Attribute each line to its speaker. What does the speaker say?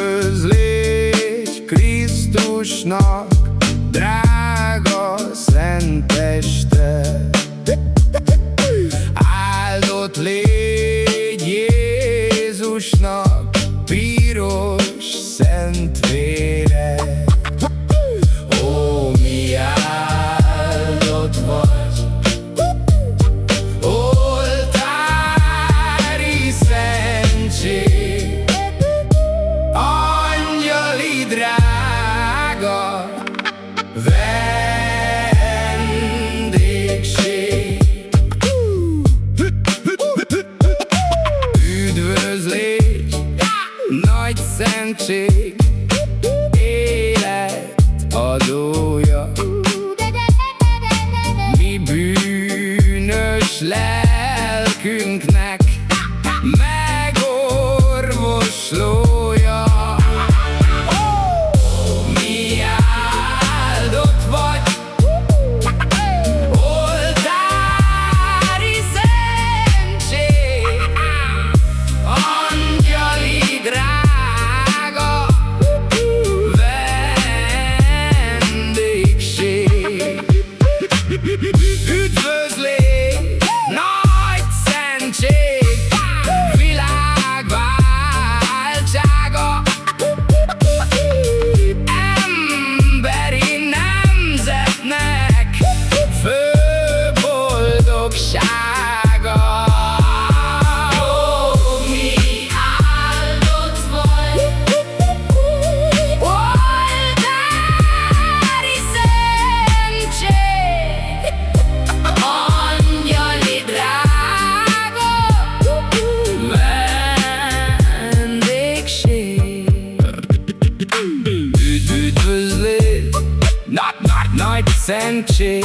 Speaker 1: Üdvözlés Krisztusnak, drága szent este. Áldott légy Jézusnak, piros szent vér. Vendégség Üdvözlés Nagy szentség Élet adója. Mi bűnös lelkünknek Sensei.